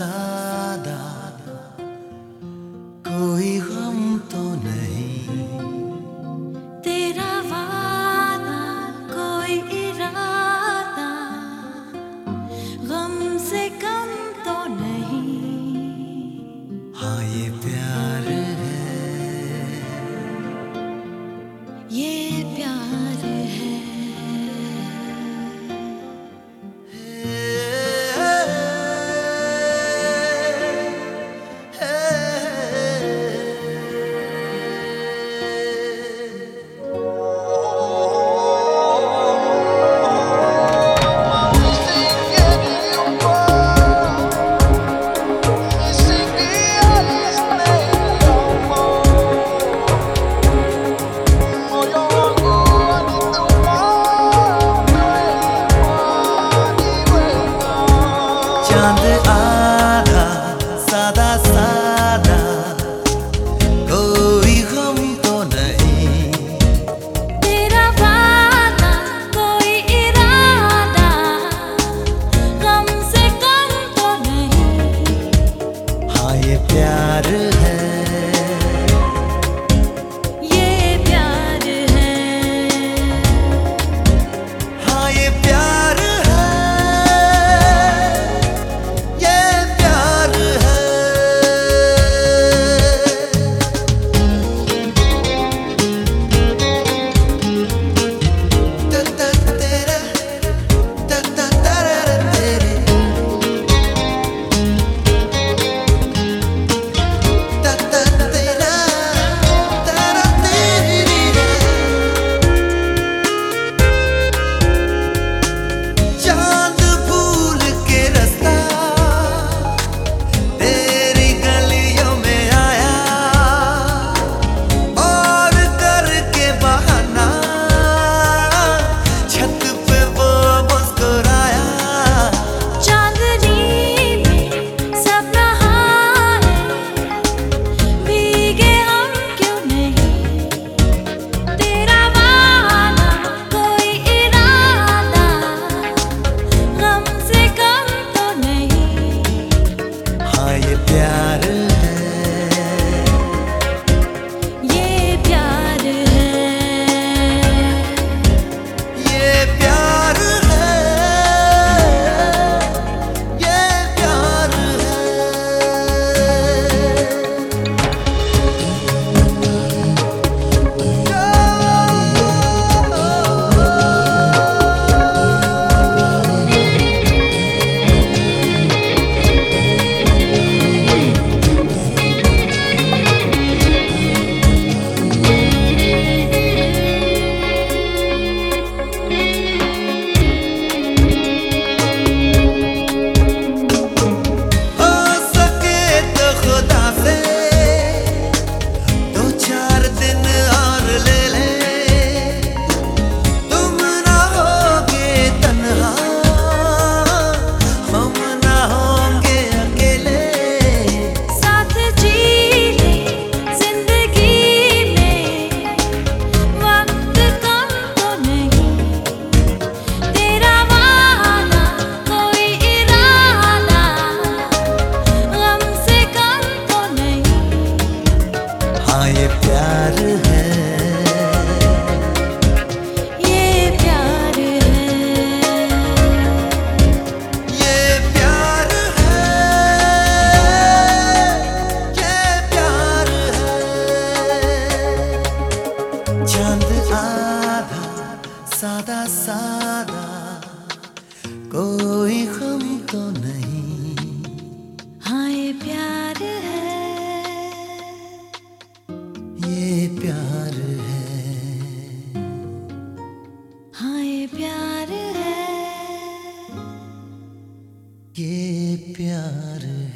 sun. प्यार है। हाँ ये प्यार है। ये प्यार है। ये प्यार है। प्यार है। चंद आधा सादा सादा कोई हम तो नहीं। प्यार है। हाँ ये प्यार है। ये प्यार है।